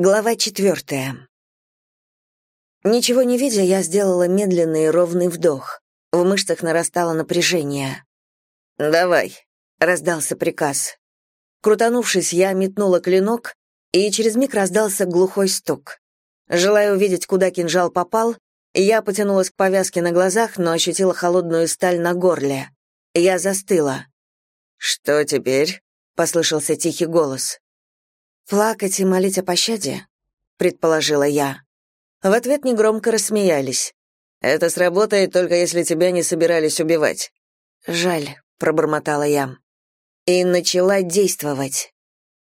Глава четвертая. Ничего не видя, я сделала медленный и ровный вдох. В мышцах нарастало напряжение. «Давай», — раздался приказ. Крутанувшись, я метнула клинок, и через миг раздался глухой стук. Желая увидеть, куда кинжал попал, я потянулась к повязке на глазах, но ощутила холодную сталь на горле. Я застыла. «Что теперь?» — послышался тихий голос. «Плакать и молить о пощаде?» — предположила я. В ответ негромко рассмеялись. «Это сработает только если тебя не собирались убивать». «Жаль», — пробормотала я. И начала действовать.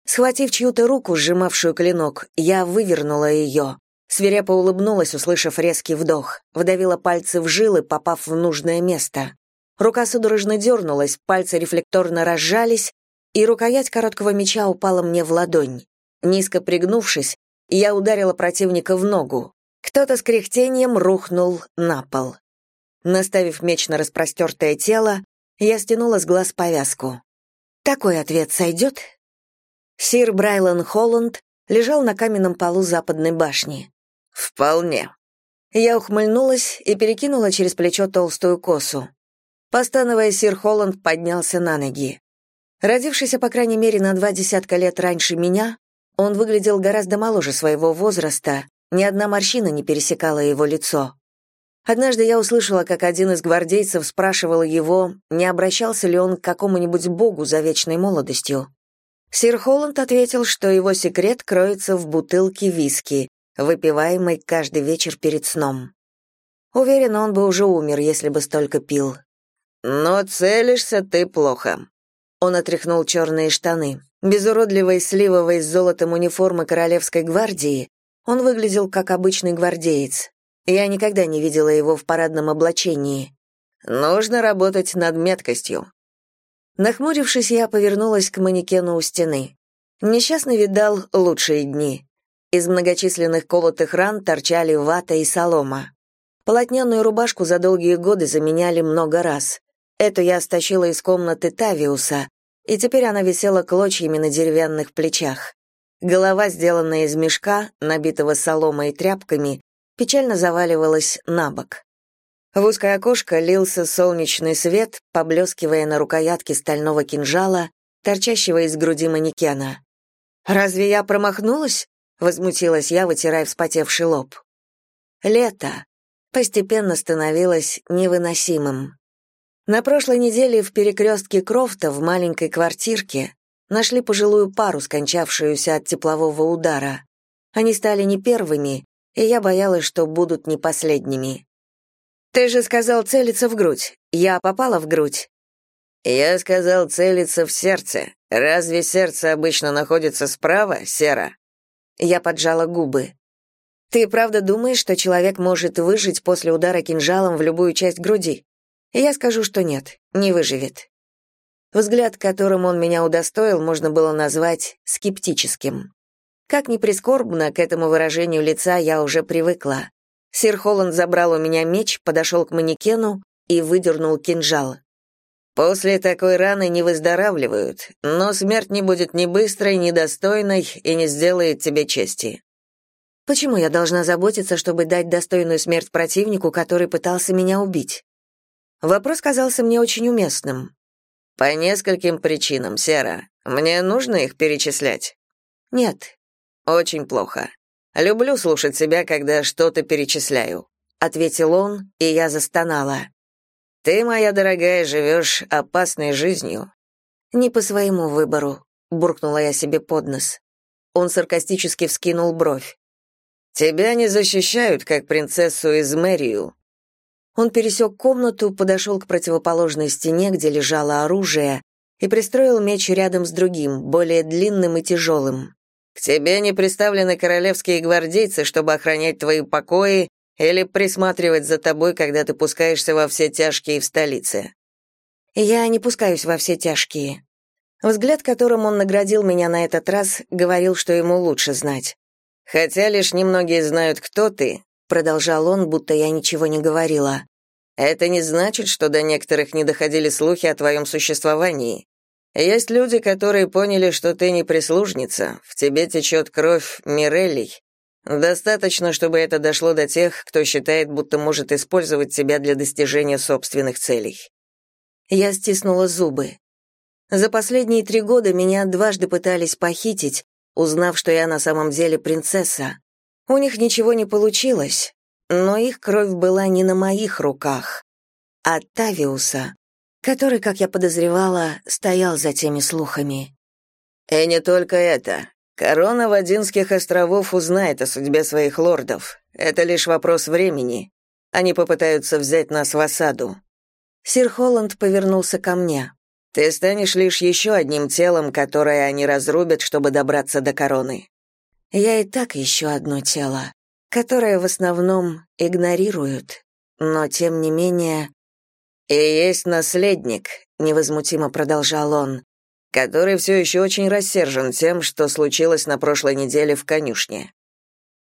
Схватив чью-то руку, сжимавшую клинок, я вывернула ее. Свирепо улыбнулась, услышав резкий вдох, вдавила пальцы в жилы, попав в нужное место. Рука судорожно дернулась, пальцы рефлекторно разжались, и рукоять короткого меча упала мне в ладонь. Низко пригнувшись, я ударила противника в ногу. Кто-то с кряхтением рухнул на пол. Наставив меч на распростертое тело, я стянула с глаз повязку. «Такой ответ сойдет?» Сир Брайлан Холланд лежал на каменном полу западной башни. «Вполне». Я ухмыльнулась и перекинула через плечо толстую косу. Постановая, сир Холланд поднялся на ноги. Родившийся, по крайней мере, на два десятка лет раньше меня, он выглядел гораздо моложе своего возраста, ни одна морщина не пересекала его лицо. Однажды я услышала, как один из гвардейцев спрашивал его, не обращался ли он к какому-нибудь богу за вечной молодостью. Сир Холланд ответил, что его секрет кроется в бутылке виски, выпиваемой каждый вечер перед сном. Уверен, он бы уже умер, если бы столько пил. «Но целишься ты плохо». Он отряхнул черные штаны. Без уродливой сливовой с золотом униформы Королевской гвардии он выглядел как обычный гвардеец. Я никогда не видела его в парадном облачении. Нужно работать над меткостью. Нахмурившись, я повернулась к манекену у стены. Несчастный видал лучшие дни. Из многочисленных колотых ран торчали вата и солома. Полотняную рубашку за долгие годы заменяли много раз. Эту я стащила из комнаты Тавиуса, и теперь она висела клочьями на деревянных плечах. Голова, сделанная из мешка, набитого соломой и тряпками, печально заваливалась на бок. В узкое окошко лился солнечный свет, поблескивая на рукоятке стального кинжала, торчащего из груди манекена. «Разве я промахнулась?» — возмутилась я, вытирая вспотевший лоб. Лето постепенно становилось невыносимым. На прошлой неделе в перекрестке Крофта в маленькой квартирке нашли пожилую пару, скончавшуюся от теплового удара. Они стали не первыми, и я боялась, что будут не последними. «Ты же сказал целиться в грудь. Я попала в грудь?» «Я сказал целиться в сердце. Разве сердце обычно находится справа, Сера?» Я поджала губы. «Ты правда думаешь, что человек может выжить после удара кинжалом в любую часть груди?» Я скажу, что нет, не выживет. Взгляд, которым он меня удостоил, можно было назвать скептическим. Как ни прискорбно, к этому выражению лица я уже привыкла. Сир Холланд забрал у меня меч, подошел к манекену и выдернул кинжал. После такой раны не выздоравливают, но смерть не будет ни быстрой, ни достойной и не сделает тебе чести. Почему я должна заботиться, чтобы дать достойную смерть противнику, который пытался меня убить? Вопрос казался мне очень уместным. «По нескольким причинам, Сера. Мне нужно их перечислять?» «Нет». «Очень плохо. Люблю слушать себя, когда что-то перечисляю», — ответил он, и я застонала. «Ты, моя дорогая, живешь опасной жизнью». «Не по своему выбору», — буркнула я себе под нос. Он саркастически вскинул бровь. «Тебя не защищают, как принцессу из Мэрию. Он пересек комнату, подошел к противоположной стене, где лежало оружие, и пристроил меч рядом с другим, более длинным и тяжелым. «К тебе не приставлены королевские гвардейцы, чтобы охранять твои покои или присматривать за тобой, когда ты пускаешься во все тяжкие в столице». «Я не пускаюсь во все тяжкие». Взгляд, которым он наградил меня на этот раз, говорил, что ему лучше знать. «Хотя лишь немногие знают, кто ты, продолжал он, будто я ничего не говорила. Это не значит, что до некоторых не доходили слухи о твоем существовании. Есть люди, которые поняли, что ты не прислужница, в тебе течет кровь Миреллий. Достаточно, чтобы это дошло до тех, кто считает, будто может использовать тебя для достижения собственных целей. Я стиснула зубы. За последние три года меня дважды пытались похитить, узнав, что я на самом деле принцесса. У них ничего не получилось, но их кровь была не на моих руках, а Тавиуса, который, как я подозревала, стоял за теми слухами. И не только это. Корона Вадинских островов узнает о судьбе своих лордов. Это лишь вопрос времени. Они попытаются взять нас в осаду. Сир Холланд повернулся ко мне. Ты станешь лишь еще одним телом, которое они разрубят, чтобы добраться до короны. Я и так еще одно тело, которое в основном игнорируют, но тем не менее «И есть наследник», — невозмутимо продолжал он, который все еще очень рассержен тем, что случилось на прошлой неделе в конюшне.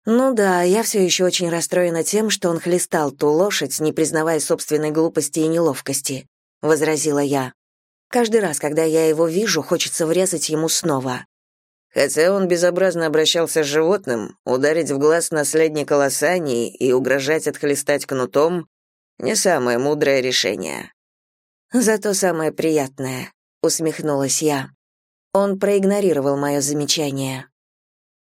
«Ну да, я все еще очень расстроена тем, что он хлестал ту лошадь, не признавая собственной глупости и неловкости», — возразила я. «Каждый раз, когда я его вижу, хочется врезать ему снова». Хотя он безобразно обращался с животным, ударить в глаз наследника Лосании и угрожать отхлестать кнутом не самое мудрое решение. Зато самое приятное, усмехнулась я. Он проигнорировал мое замечание.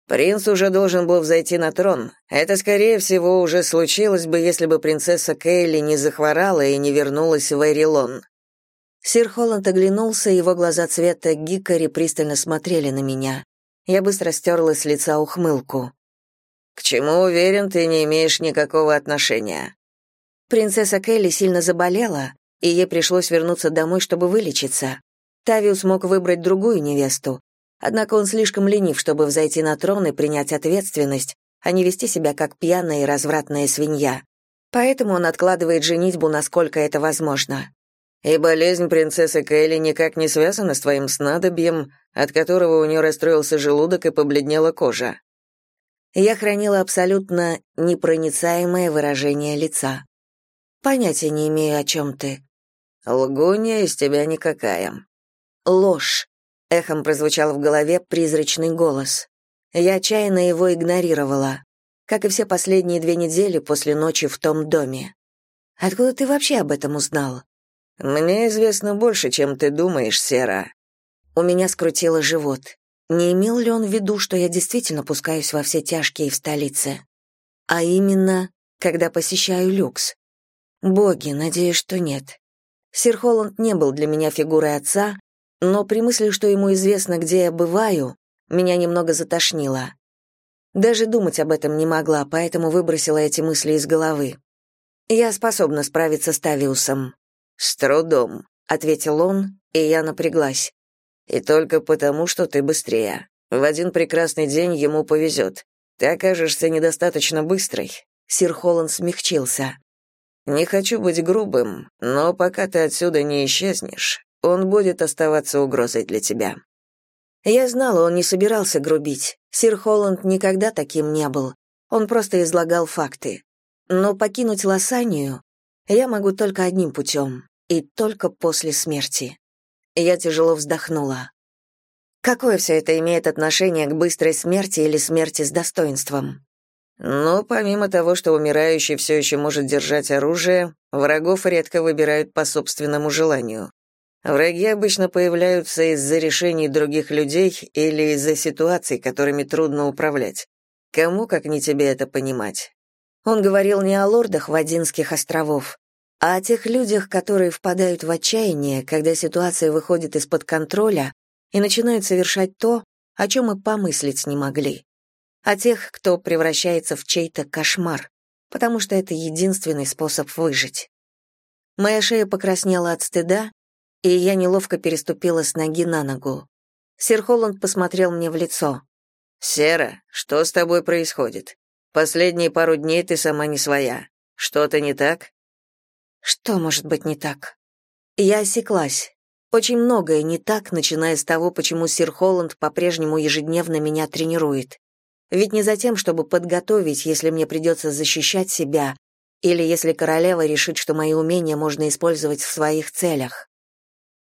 Принц уже должен был взойти на трон. Это, скорее всего, уже случилось бы, если бы принцесса Кейли не захворала и не вернулась в Эрилон. Сир Холланд оглянулся, его глаза цвета гикари пристально смотрели на меня. Я быстро стерла с лица ухмылку. «К чему, уверен, ты не имеешь никакого отношения?» Принцесса Келли сильно заболела, и ей пришлось вернуться домой, чтобы вылечиться. Тавиус мог выбрать другую невесту, однако он слишком ленив, чтобы взойти на трон и принять ответственность, а не вести себя как пьяная и развратная свинья. Поэтому он откладывает женитьбу, насколько это возможно. И болезнь принцессы Келли никак не связана с твоим снадобьем, от которого у нее расстроился желудок и побледнела кожа. Я хранила абсолютно непроницаемое выражение лица. Понятия не имею, о чем ты. Лгунья из тебя никакая. Ложь. Эхом прозвучал в голове призрачный голос. Я отчаянно его игнорировала, как и все последние две недели после ночи в том доме. Откуда ты вообще об этом узнал? Мне известно больше, чем ты думаешь, Сера. У меня скрутило живот. Не имел ли он в виду, что я действительно пускаюсь во все тяжкие в столице? А именно, когда посещаю люкс. Боги, надеюсь, что нет. Сир Холланд не был для меня фигурой отца, но при мысли, что ему известно, где я бываю, меня немного затошнило. Даже думать об этом не могла, поэтому выбросила эти мысли из головы. Я способна справиться с Тавиусом. С трудом, ответил он, и я напряглась. И только потому, что ты быстрее. В один прекрасный день ему повезет. Ты окажешься недостаточно быстрой. Сир Холланд смягчился. Не хочу быть грубым, но пока ты отсюда не исчезнешь, он будет оставаться угрозой для тебя. Я знала, он не собирался грубить. Сир Холланд никогда таким не был. Он просто излагал факты. Но покинуть Лосанию я могу только одним путем, и только после смерти. Я тяжело вздохнула. Какое все это имеет отношение к быстрой смерти или смерти с достоинством? Но помимо того, что умирающий все еще может держать оружие, врагов редко выбирают по собственному желанию. Враги обычно появляются из-за решений других людей или из-за ситуаций, которыми трудно управлять. Кому, как не тебе, это понимать? Он говорил не о лордах Вадинских островов, а о тех людях, которые впадают в отчаяние, когда ситуация выходит из-под контроля и начинают совершать то, о чем и помыслить не могли а тех, кто превращается в чей-то кошмар, потому что это единственный способ выжить. Моя шея покраснела от стыда, и я неловко переступила с ноги на ногу. Сир Холланд посмотрел мне в лицо. «Сера, что с тобой происходит? Последние пару дней ты сама не своя. Что-то не так?» «Что может быть не так?» Я осеклась. Очень многое не так, начиная с того, почему сир Холланд по-прежнему ежедневно меня тренирует. Ведь не за тем, чтобы подготовить, если мне придется защищать себя, или если королева решит, что мои умения можно использовать в своих целях.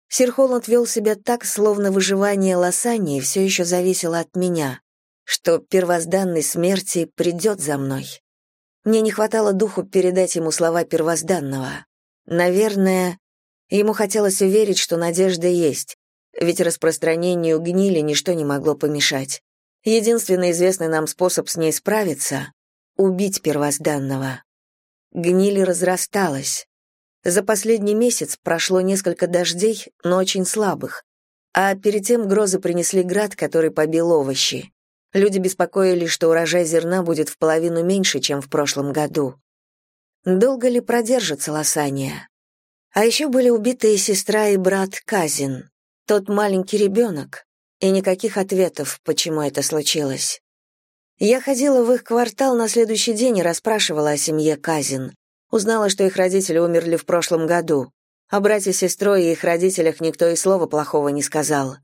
Сир Холланд вел себя так, словно выживание Лосании все еще зависело от меня, что первозданной смерти придет за мной. Мне не хватало духу передать ему слова первозданного. Наверное, ему хотелось уверить, что надежда есть, ведь распространению гнили ничто не могло помешать. Единственный известный нам способ с ней справиться — убить первозданного. Гниль разрасталась. За последний месяц прошло несколько дождей, но очень слабых, а перед тем грозы принесли град, который побил овощи. Люди беспокоились, что урожай зерна будет в половину меньше, чем в прошлом году. Долго ли продержится Лосания? А еще были убитые сестра и брат Казин, тот маленький ребенок, и никаких ответов, почему это случилось. Я ходила в их квартал на следующий день и расспрашивала о семье Казин. Узнала, что их родители умерли в прошлом году. О брате с и их родителях никто и слова плохого не сказал.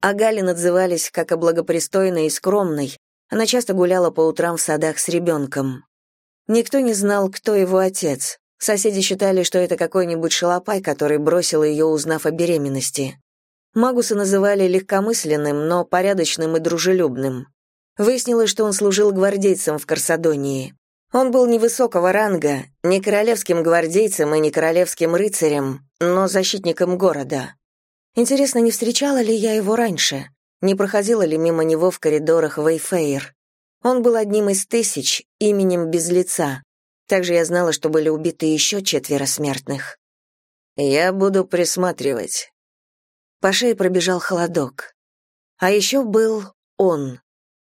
О Галин отзывались как о благопристойной и скромной. Она часто гуляла по утрам в садах с ребенком. Никто не знал, кто его отец. Соседи считали, что это какой-нибудь шалопай, который бросил ее, узнав о беременности. Магуса называли легкомысленным, но порядочным и дружелюбным. Выяснилось, что он служил гвардейцем в Корсадонии. Он был невысокого ранга, не королевским гвардейцем и не королевским рыцарем, но защитником города. Интересно, не встречала ли я его раньше? Не проходила ли мимо него в коридорах Вейфейр? Он был одним из тысяч, именем без лица. Также я знала, что были убиты еще четверо смертных. «Я буду присматривать», по шее пробежал холодок. А еще был он,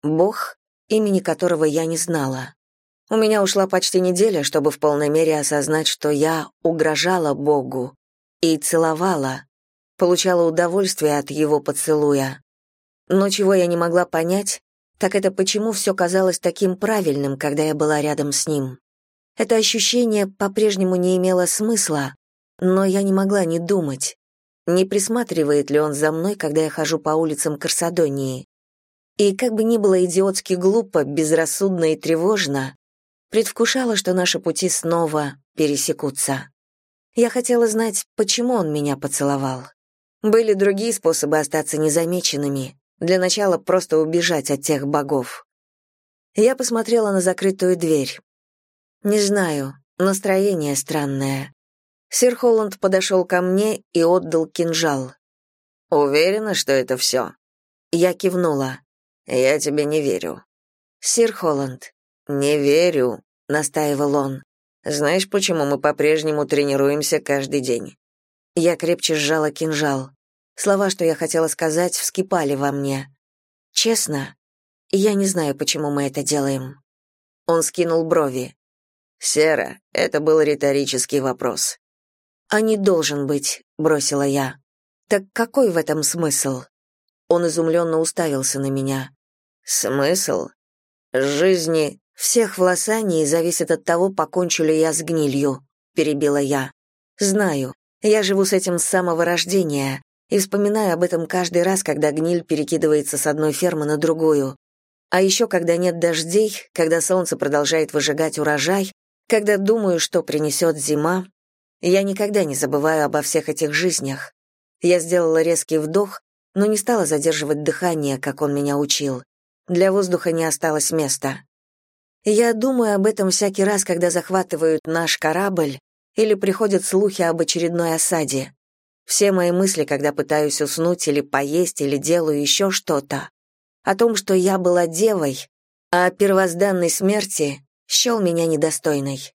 бог, имени которого я не знала. У меня ушла почти неделя, чтобы в полной мере осознать, что я угрожала Богу и целовала, получала удовольствие от его поцелуя. Но чего я не могла понять, так это почему все казалось таким правильным, когда я была рядом с ним. Это ощущение по-прежнему не имело смысла, но я не могла не думать, не присматривает ли он за мной, когда я хожу по улицам Корсадонии. И как бы ни было идиотски глупо, безрассудно и тревожно, предвкушала, что наши пути снова пересекутся. Я хотела знать, почему он меня поцеловал. Были другие способы остаться незамеченными. Для начала просто убежать от тех богов. Я посмотрела на закрытую дверь. Не знаю, настроение странное. Сир Холланд подошел ко мне и отдал кинжал. «Уверена, что это все?» Я кивнула. «Я тебе не верю». «Сир Холланд». «Не верю», — настаивал он. «Знаешь, почему мы по-прежнему тренируемся каждый день?» Я крепче сжала кинжал. Слова, что я хотела сказать, вскипали во мне. «Честно, я не знаю, почему мы это делаем». Он скинул брови. «Сера, это был риторический вопрос. «А не должен быть», — бросила я. «Так какой в этом смысл?» Он изумленно уставился на меня. «Смысл? Жизни всех в Лосании зависит от того, покончу ли я с гнилью», — перебила я. «Знаю, я живу с этим с самого рождения и вспоминаю об этом каждый раз, когда гниль перекидывается с одной фермы на другую. А еще когда нет дождей, когда солнце продолжает выжигать урожай, когда думаю, что принесет зима, я никогда не забываю обо всех этих жизнях. Я сделала резкий вдох, но не стала задерживать дыхание, как он меня учил. Для воздуха не осталось места. Я думаю об этом всякий раз, когда захватывают наш корабль или приходят слухи об очередной осаде. Все мои мысли, когда пытаюсь уснуть или поесть или делаю еще что-то, о том, что я была девой, а о первозданной смерти счел меня недостойной.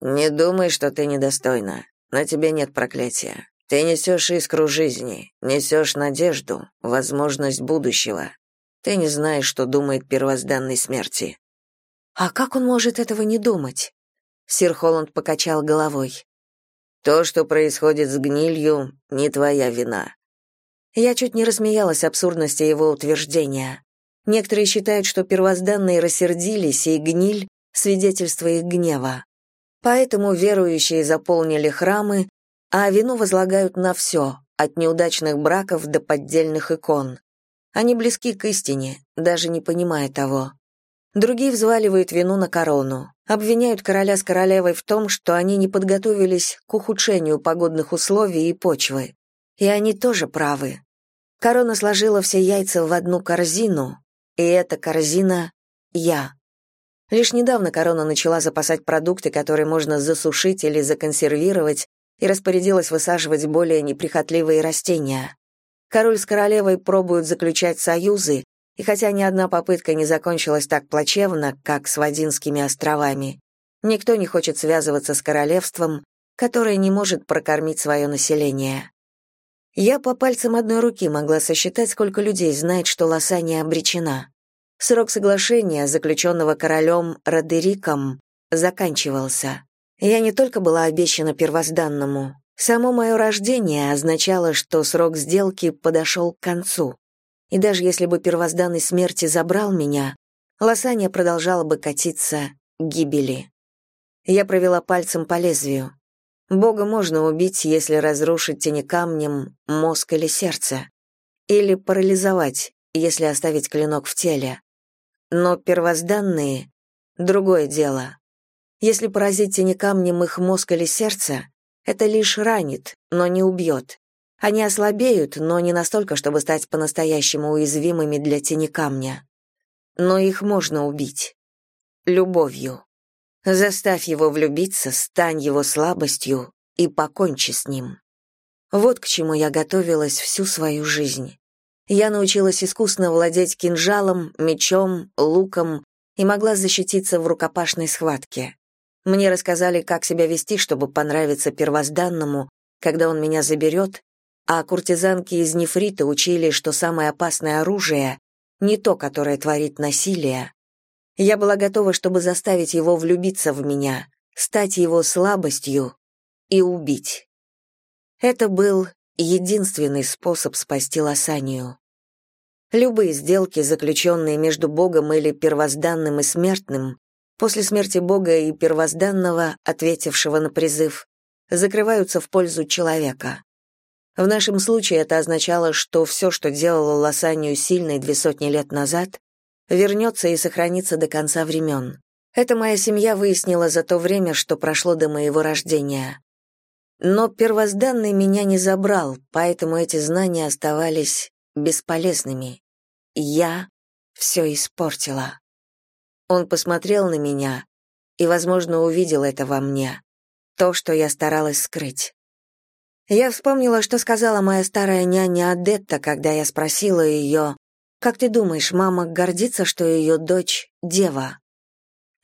«Не думай, что ты недостойна. На тебе нет проклятия. Ты несешь искру жизни, несешь надежду, возможность будущего. Ты не знаешь, что думает первозданной смерти». «А как он может этого не думать?» Сир Холланд покачал головой. «То, что происходит с гнилью, не твоя вина». Я чуть не рассмеялась абсурдности его утверждения. Некоторые считают, что первозданные рассердились, и гниль — свидетельство их гнева. Поэтому верующие заполнили храмы, а вину возлагают на все, от неудачных браков до поддельных икон. Они близки к истине, даже не понимая того. Другие взваливают вину на корону, обвиняют короля с королевой в том, что они не подготовились к ухудшению погодных условий и почвы. И они тоже правы. Корона сложила все яйца в одну корзину, и эта корзина — я. Лишь недавно корона начала запасать продукты, которые можно засушить или законсервировать, и распорядилась высаживать более неприхотливые растения. Король с королевой пробуют заключать союзы, и хотя ни одна попытка не закончилась так плачевно, как с Вадинскими островами, никто не хочет связываться с королевством, которое не может прокормить свое население. Я по пальцам одной руки могла сосчитать, сколько людей знает, что Лосания обречена. Срок соглашения, заключенного королем Родериком, заканчивался. Я не только была обещана первозданному. Само мое рождение означало, что срок сделки подошел к концу. И даже если бы первозданный смерти забрал меня, Лосания продолжала бы катиться к гибели. Я провела пальцем по лезвию. Бога можно убить, если разрушить тени камнем мозг или сердце. Или парализовать, если оставить клинок в теле. Но первозданные — другое дело. Если поразить тени камнем их мозг или сердце, это лишь ранит, но не убьет. Они ослабеют, но не настолько, чтобы стать по-настоящему уязвимыми для тени камня. Но их можно убить. Любовью. Заставь его влюбиться, стань его слабостью и покончи с ним. Вот к чему я готовилась всю свою жизнь. Я научилась искусно владеть кинжалом, мечом, луком и могла защититься в рукопашной схватке. Мне рассказали, как себя вести, чтобы понравиться первозданному, когда он меня заберет, а куртизанки из нефрита учили, что самое опасное оружие — не то, которое творит насилие. Я была готова, чтобы заставить его влюбиться в меня, стать его слабостью и убить. Это был единственный способ спасти Лосанию. Любые сделки, заключенные между Богом или первозданным и смертным, после смерти Бога и первозданного, ответившего на призыв, закрываются в пользу человека. В нашем случае это означало, что все, что делало Лосанию сильной две сотни лет назад, вернется и сохранится до конца времен. Это моя семья выяснила за то время, что прошло до моего рождения. Но первозданный меня не забрал, поэтому эти знания оставались бесполезными. Я все испортила. Он посмотрел на меня и, возможно, увидел это во мне, то, что я старалась скрыть. Я вспомнила, что сказала моя старая няня Адетта, когда я спросила ее, «Как ты думаешь, мама гордится, что ее дочь — дева?»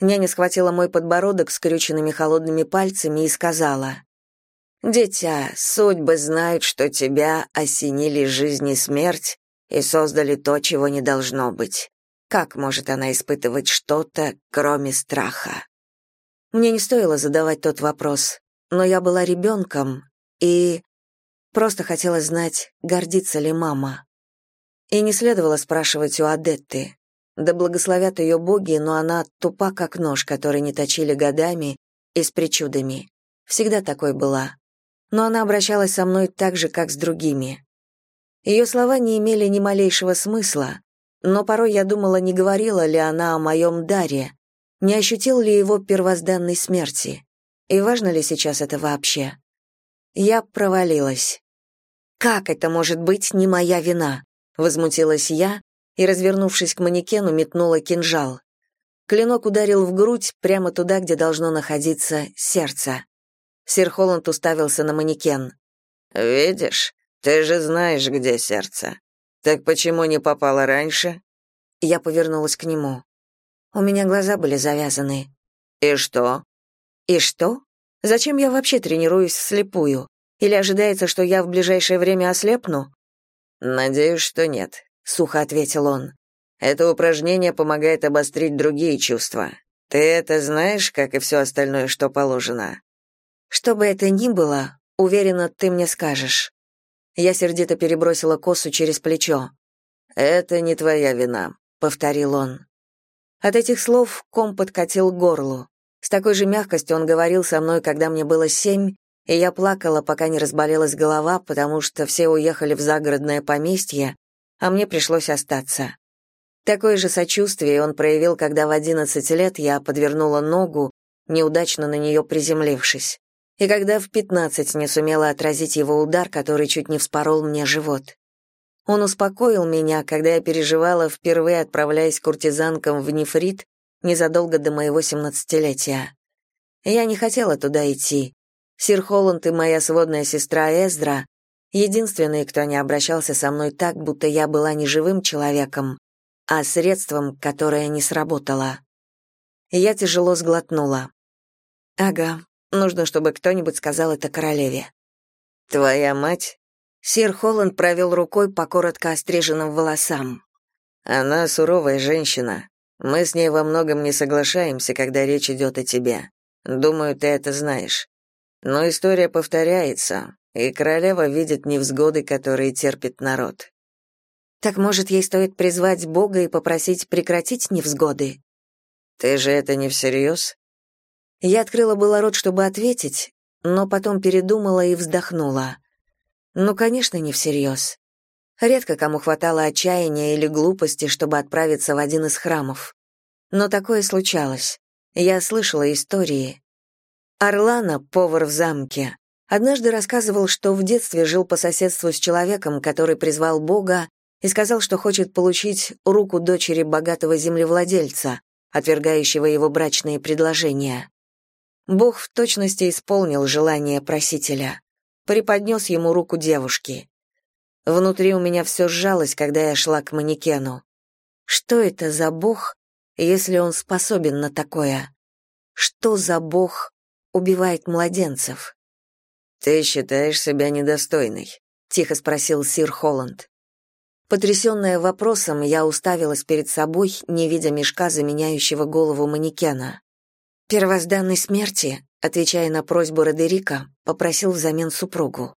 Няня схватила мой подбородок скрюченными холодными пальцами и сказала, Дитя, судьбы знают, что тебя осенили жизнь и смерть и создали то, чего не должно быть. Как может она испытывать что-то, кроме страха? Мне не стоило задавать тот вопрос, но я была ребенком и просто хотела знать, гордится ли мама. И не следовало спрашивать у Адетты. Да благословят ее боги, но она тупа, как нож, который не точили годами и с причудами. Всегда такой была но она обращалась со мной так же, как с другими. Ее слова не имели ни малейшего смысла, но порой я думала, не говорила ли она о моем даре, не ощутил ли его первозданной смерти, и важно ли сейчас это вообще. Я провалилась. «Как это может быть не моя вина?» — возмутилась я и, развернувшись к манекену, метнула кинжал. Клинок ударил в грудь, прямо туда, где должно находиться сердце. Сир Холланд уставился на манекен. «Видишь, ты же знаешь, где сердце. Так почему не попала раньше?» Я повернулась к нему. У меня глаза были завязаны. «И что?» «И что? Зачем я вообще тренируюсь вслепую? Или ожидается, что я в ближайшее время ослепну?» «Надеюсь, что нет», — сухо ответил он. «Это упражнение помогает обострить другие чувства. Ты это знаешь, как и все остальное, что положено?» Что бы это ни было, уверена, ты мне скажешь. Я сердито перебросила косу через плечо. Это не твоя вина, повторил он. От этих слов ком подкатил к горлу. С такой же мягкостью он говорил со мной, когда мне было семь, и я плакала, пока не разболелась голова, потому что все уехали в загородное поместье, а мне пришлось остаться. Такое же сочувствие он проявил, когда в одиннадцать лет я подвернула ногу, неудачно на нее приземлившись. и когда в пятнадцать не сумела отразить его удар, который чуть не вспорол мне живот. Он успокоил меня, когда я переживала, впервые отправляясь куртизанкам в нефрит незадолго до моего семнадцатилетия. Я не хотела туда идти. Сир Холланд и моя сводная сестра Эздра — единственные, кто не обращался со мной так, будто я была не живым человеком, а средством, которое не сработало. Я тяжело сглотнула. «Ага, нужно, чтобы кто-нибудь сказал это королеве». «Твоя мать?» Сир Холланд провел рукой по коротко остриженным волосам. «Она суровая женщина. Мы с ней во многом не соглашаемся, когда речь идет о тебе. Думаю, ты это знаешь. Но история повторяется, и королева видит невзгоды, которые терпит народ. Так может, ей стоит призвать Бога и попросить прекратить невзгоды? Ты же это не всерьез?» Я открыла было рот, чтобы ответить, но потом передумала и вздохнула. Ну, конечно, не всерьез. Редко кому хватало отчаяния или глупости, чтобы отправиться в один из храмов. Но такое случалось. Я слышала истории. Орлана, повар в замке, однажды рассказывал, что в детстве жил по соседству с человеком, который призвал Бога и сказал, что хочет получить руку дочери богатого землевладельца, отвергающего его брачные предложения. Бог в точности исполнил желание просителя, преподнес ему руку девушки. Внутри у меня все сжалось, когда я шла к манекену. Что это за Бог, если он способен на такое? Что за Бог убивает младенцев? «Ты считаешь себя недостойной?» — тихо спросил сир Холланд. Потрясенная вопросом, я уставилась перед собой, не видя мешка, заменяющего голову манекена. «Первозданной смерти», отвечая на просьбу Родерика, попросил взамен супругу.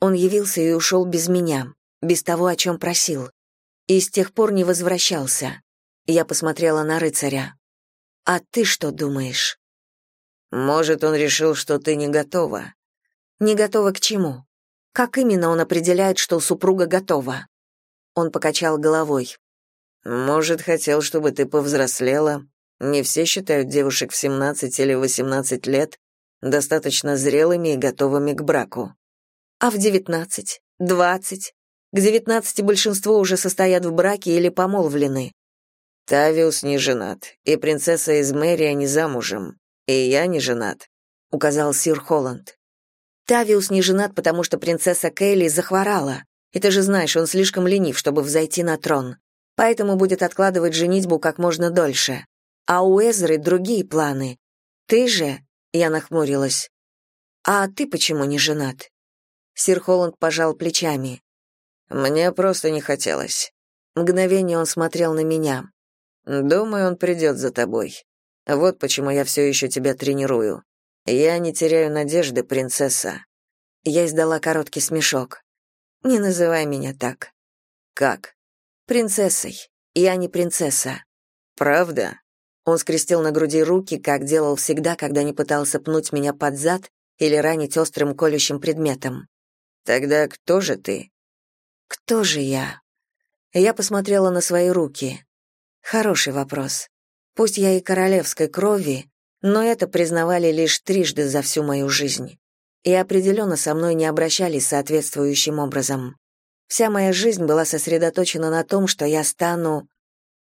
Он явился и ушел без меня, без того, о чем просил. И с тех пор не возвращался. Я посмотрела на рыцаря. «А ты что думаешь?» «Может, он решил, что ты не готова?» «Не готова к чему? Как именно он определяет, что супруга готова?» Он покачал головой. Может, хотел, чтобы ты повзрослела. Не все считают девушек в 17 или 18 лет достаточно зрелыми и готовыми к браку. А в 19, 20? К 19 большинство уже состоят в браке или помолвлены. Тавиус не женат, и принцесса из Мэрия не замужем, и я не женат, указал сир Холланд. Тавиус не женат, потому что принцесса Кейли захворала. И ты же знаешь, он слишком ленив, чтобы взойти на трон. Поэтому будет откладывать женитьбу как можно дольше. А у Эзры другие планы. Ты же, я нахмурилась. А ты почему не женат? Сир Холланд пожал плечами. Мне просто не хотелось. Мгновение он смотрел на меня. Думаю, он придет за тобой. Вот почему я все еще тебя тренирую. Я не теряю надежды, принцесса. Я издала короткий смешок. Не называй меня так. Как? Принцессой. Я не принцесса. Правда? Он скрестил на груди руки, как делал всегда, когда не пытался пнуть меня под зад или ранить острым колющим предметом. Тогда кто же ты? Кто же я? Я посмотрела на свои руки. Хороший вопрос. Пусть я и королевской крови, но это признавали лишь трижды за всю мою жизнь и определенно со мной не обращались соответствующим образом. Вся моя жизнь была сосредоточена на том, что я стану...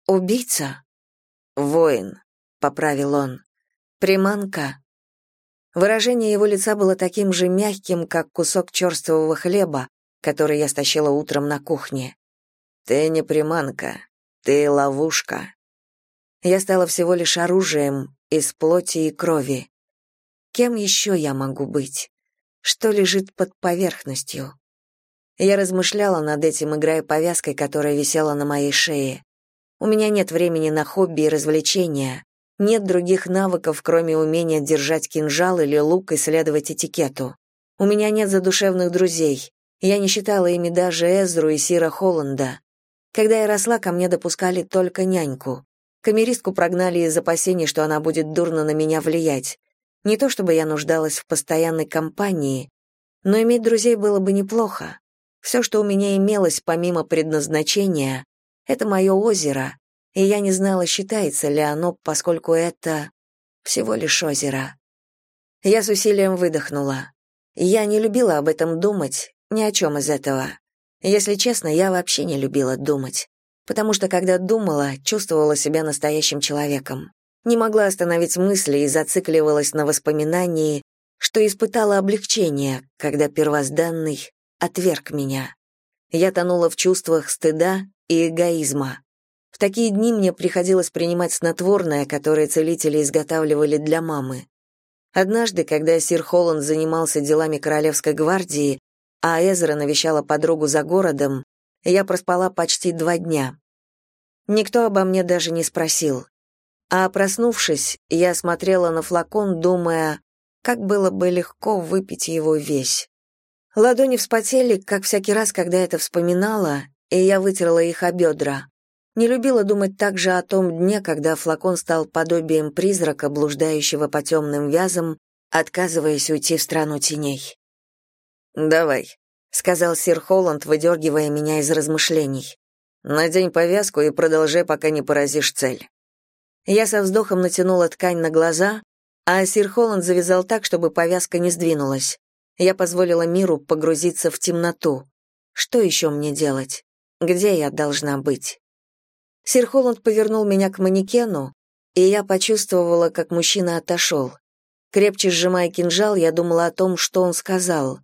убийца? Воин, поправил он. Приманка. Выражение его лица было таким же мягким, как кусок черствого хлеба, который я стащила утром на кухне. Ты не приманка, ты ловушка. Я стала всего лишь оружием из плоти и крови. Кем еще я могу быть? Что лежит под поверхностью? Я размышляла над этим, играя повязкой, которая висела на моей шее. У меня нет времени на хобби и развлечения. Нет других навыков, кроме умения держать кинжал или лук и следовать этикету. У меня нет задушевных друзей. Я не считала ими даже Эзру и Сира Холланда. Когда я росла, ко мне допускали только няньку. Камеристку прогнали из опасений, что она будет дурно на меня влиять. Не то чтобы я нуждалась в постоянной компании, но иметь друзей было бы неплохо. Все, что у меня имелось помимо предназначения, это мое озеро, и я не знала, считается ли оно, поскольку это всего лишь озеро. Я с усилием выдохнула. Я не любила об этом думать, ни о чем из этого. Если честно, я вообще не любила думать. Потому что когда думала, чувствовала себя настоящим человеком. Не могла остановить мысли и зацикливалась на воспоминании, что испытала облегчение, когда первозданный отверг меня. Я тонула в чувствах стыда и эгоизма. В такие дни мне приходилось принимать снотворное, которое целители изготавливали для мамы. Однажды, когда сир Холланд занимался делами Королевской гвардии, а Эзра навещала подругу за городом, я проспала почти два дня. Никто обо мне даже не спросил. А проснувшись, я смотрела на флакон, думая, как было бы легко выпить его весь. Ладони вспотели, как всякий раз, когда это вспоминала, и я вытерла их о бедра. Не любила думать также о том дне, когда флакон стал подобием призрака, блуждающего по темным вязам, отказываясь уйти в страну теней. «Давай», — сказал сир Холланд, выдергивая меня из размышлений. «Надень повязку и продолжай, пока не поразишь цель». Я со вздохом натянула ткань на глаза, а сир Холланд завязал так, чтобы повязка не сдвинулась. Я позволила миру погрузиться в темноту. Что еще мне делать? Где я должна быть? Сир Холланд повернул меня к манекену, и я почувствовала, как мужчина отошел. Крепче сжимая кинжал, я думала о том, что он сказал.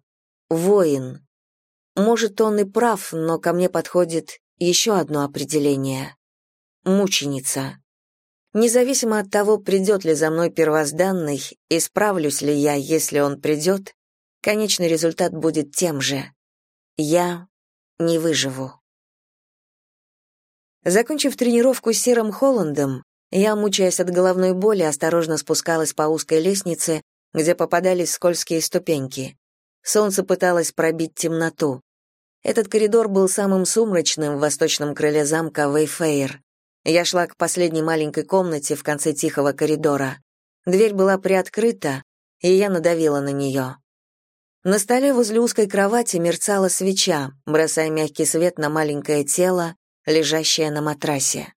«Воин». Может, он и прав, но ко мне подходит еще одно определение. Мученица. Независимо от того, придет ли за мной первозданный и справлюсь ли я, если он придет, конечный результат будет тем же. Я не выживу. Закончив тренировку с Серым Холландом, я, мучаясь от головной боли, осторожно спускалась по узкой лестнице, где попадались скользкие ступеньки. Солнце пыталось пробить темноту. Этот коридор был самым сумрачным в восточном крыле замка Вейфейр. Я шла к последней маленькой комнате в конце тихого коридора. Дверь была приоткрыта, и я надавила на нее. На столе возле узкой кровати мерцала свеча, бросая мягкий свет на маленькое тело, лежащее на матрасе.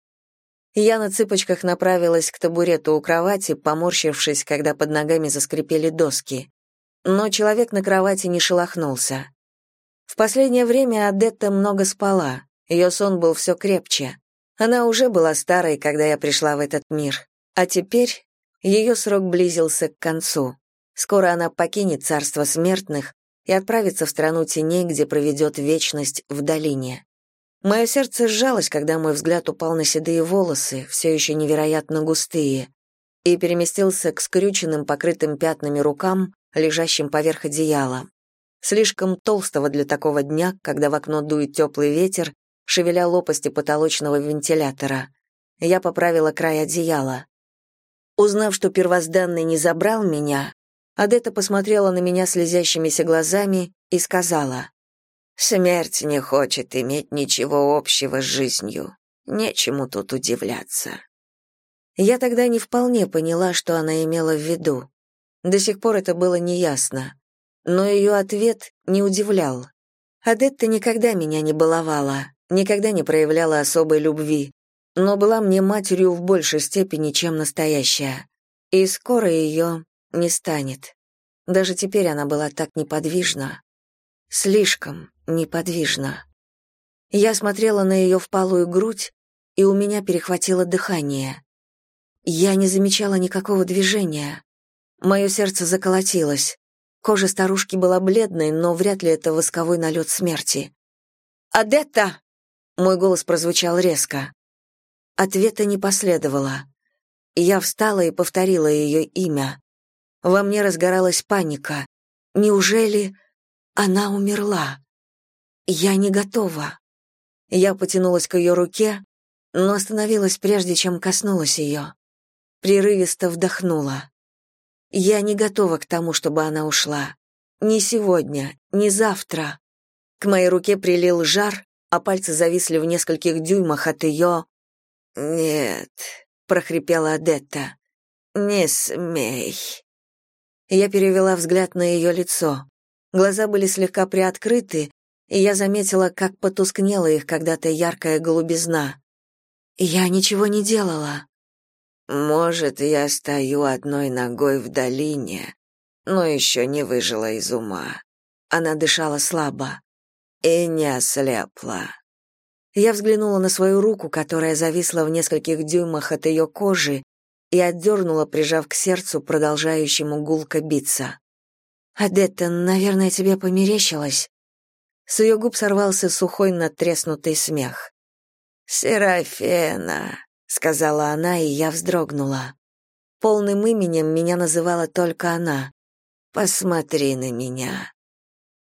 Я на цыпочках направилась к табурету у кровати, поморщившись, когда под ногами заскрипели доски. Но человек на кровати не шелохнулся. В последнее время Адетта много спала, ее сон был все крепче. Она уже была старой, когда я пришла в этот мир, а теперь ее срок близился к концу. Скоро она покинет царство смертных и отправится в страну теней, где проведет вечность в долине. Мое сердце сжалось, когда мой взгляд упал на седые волосы, все еще невероятно густые, и переместился к скрюченным, покрытым пятнами рукам, лежащим поверх одеяла слишком толстого для такого дня, когда в окно дует теплый ветер, шевеля лопасти потолочного вентилятора. Я поправила край одеяла. Узнав, что первозданный не забрал меня, Адетта посмотрела на меня слезящимися глазами и сказала, «Смерть не хочет иметь ничего общего с жизнью. Нечему тут удивляться». Я тогда не вполне поняла, что она имела в виду. До сих пор это было неясно но ее ответ не удивлял. Адетта никогда меня не баловала, никогда не проявляла особой любви, но была мне матерью в большей степени, чем настоящая. И скоро ее не станет. Даже теперь она была так неподвижна. Слишком неподвижна. Я смотрела на ее впалую грудь, и у меня перехватило дыхание. Я не замечала никакого движения. Мое сердце заколотилось. Кожа старушки была бледной, но вряд ли это восковой налет смерти. «Адетта!» — мой голос прозвучал резко. Ответа не последовало. Я встала и повторила ее имя. Во мне разгоралась паника. Неужели она умерла? Я не готова. Я потянулась к ее руке, но остановилась прежде, чем коснулась ее. Прерывисто вдохнула. Я не готова к тому, чтобы она ушла. Ни сегодня, ни завтра. К моей руке прилил жар, а пальцы зависли в нескольких дюймах от ее... «Нет», — прохрипела Адетта, — «не смей». Я перевела взгляд на ее лицо. Глаза были слегка приоткрыты, и я заметила, как потускнела их когда-то яркая голубизна. «Я ничего не делала», «Может, я стою одной ногой в долине, но еще не выжила из ума. Она дышала слабо и не ослепла. Я взглянула на свою руку, которая зависла в нескольких дюймах от ее кожи, и отдернула, прижав к сердцу, продолжающему гулко биться. «Адетта, наверное, тебе померещилось?» С ее губ сорвался сухой надтреснутый смех. «Серафена», — сказала она, и я вздрогнула. Полным именем меня называла только она. «Посмотри на меня».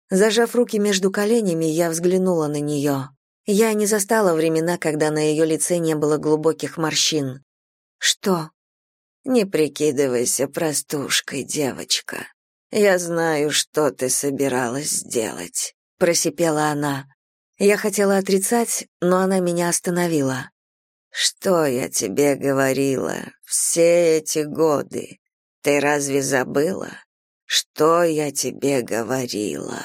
Зажав руки между коленями, я взглянула на нее. Я не застала времена, когда на ее лице не было глубоких морщин. «Что?» «Не прикидывайся простушкой, девочка. Я знаю, что ты собиралась сделать», — просипела она. Я хотела отрицать, но она меня остановила. «Что я тебе говорила все эти годы? Ты разве забыла? Что я тебе говорила?»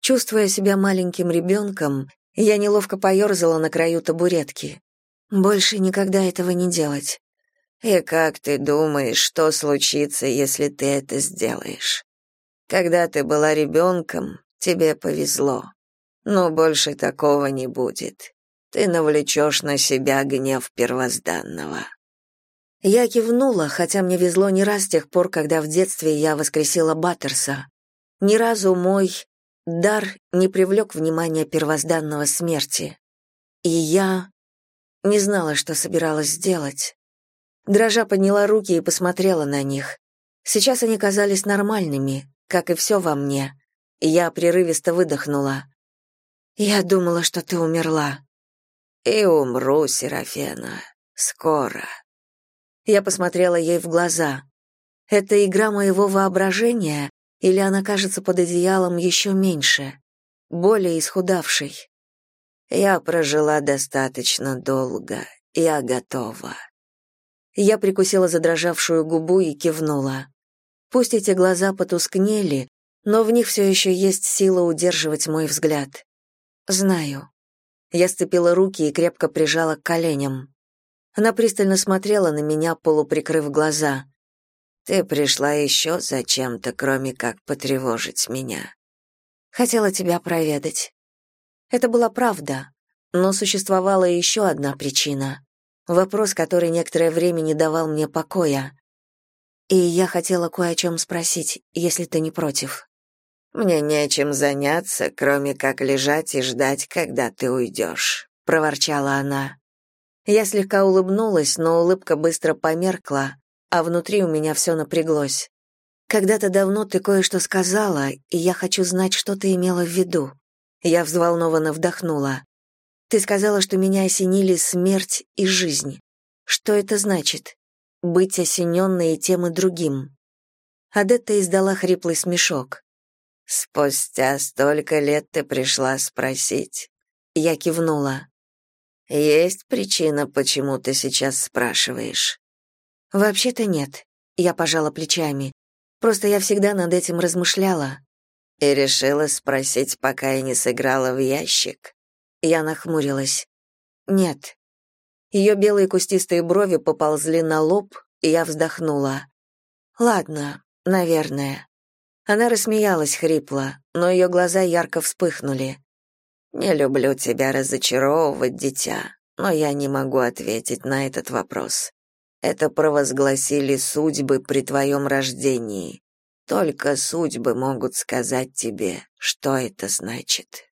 Чувствуя себя маленьким ребенком, я неловко поерзала на краю табуретки. Больше никогда этого не делать. И как ты думаешь, что случится, если ты это сделаешь? Когда ты была ребенком, тебе повезло. Но больше такого не будет. Ты навлечешь на себя гнев первозданного. Я кивнула, хотя мне везло не раз с тех пор, когда в детстве я воскресила Баттерса. Ни разу мой дар не привлек внимания первозданного смерти. И я не знала, что собиралась сделать. Дрожа подняла руки и посмотрела на них. Сейчас они казались нормальными, как и все во мне. И я прерывисто выдохнула. «Я думала, что ты умерла». «И умру, Серафена. Скоро». Я посмотрела ей в глаза. «Это игра моего воображения, или она кажется под одеялом еще меньше, более исхудавшей?» «Я прожила достаточно долго. Я готова». Я прикусила задрожавшую губу и кивнула. Пусть эти глаза потускнели, но в них все еще есть сила удерживать мой взгляд. Знаю. Я сцепила руки и крепко прижала к коленям. Она пристально смотрела на меня, полуприкрыв глаза. «Ты пришла еще зачем-то, кроме как потревожить меня?» «Хотела тебя проведать». Это была правда, но существовала еще одна причина. Вопрос, который некоторое время не давал мне покоя. И я хотела кое о чем спросить, если ты не против. «Мне нечем заняться, кроме как лежать и ждать, когда ты уйдешь», — проворчала она. Я слегка улыбнулась, но улыбка быстро померкла, а внутри у меня все напряглось. «Когда-то давно ты кое-что сказала, и я хочу знать, что ты имела в виду». Я взволнованно вдохнула. Ты сказала, что меня осенили смерть и жизнь. Что это значит? Быть осененной тем и другим. Адетта издала хриплый смешок. «Спустя столько лет ты пришла спросить?» Я кивнула. «Есть причина, почему ты сейчас спрашиваешь?» «Вообще-то нет», — я пожала плечами. «Просто я всегда над этим размышляла». «И решила спросить, пока я не сыграла в ящик?» Я нахмурилась. Нет. Ее белые кустистые брови поползли на лоб, и я вздохнула. Ладно, наверное. Она рассмеялась хрипло, но ее глаза ярко вспыхнули. Не люблю тебя разочаровывать, дитя, но я не могу ответить на этот вопрос. Это провозгласили судьбы при твоем рождении. Только судьбы могут сказать тебе, что это значит.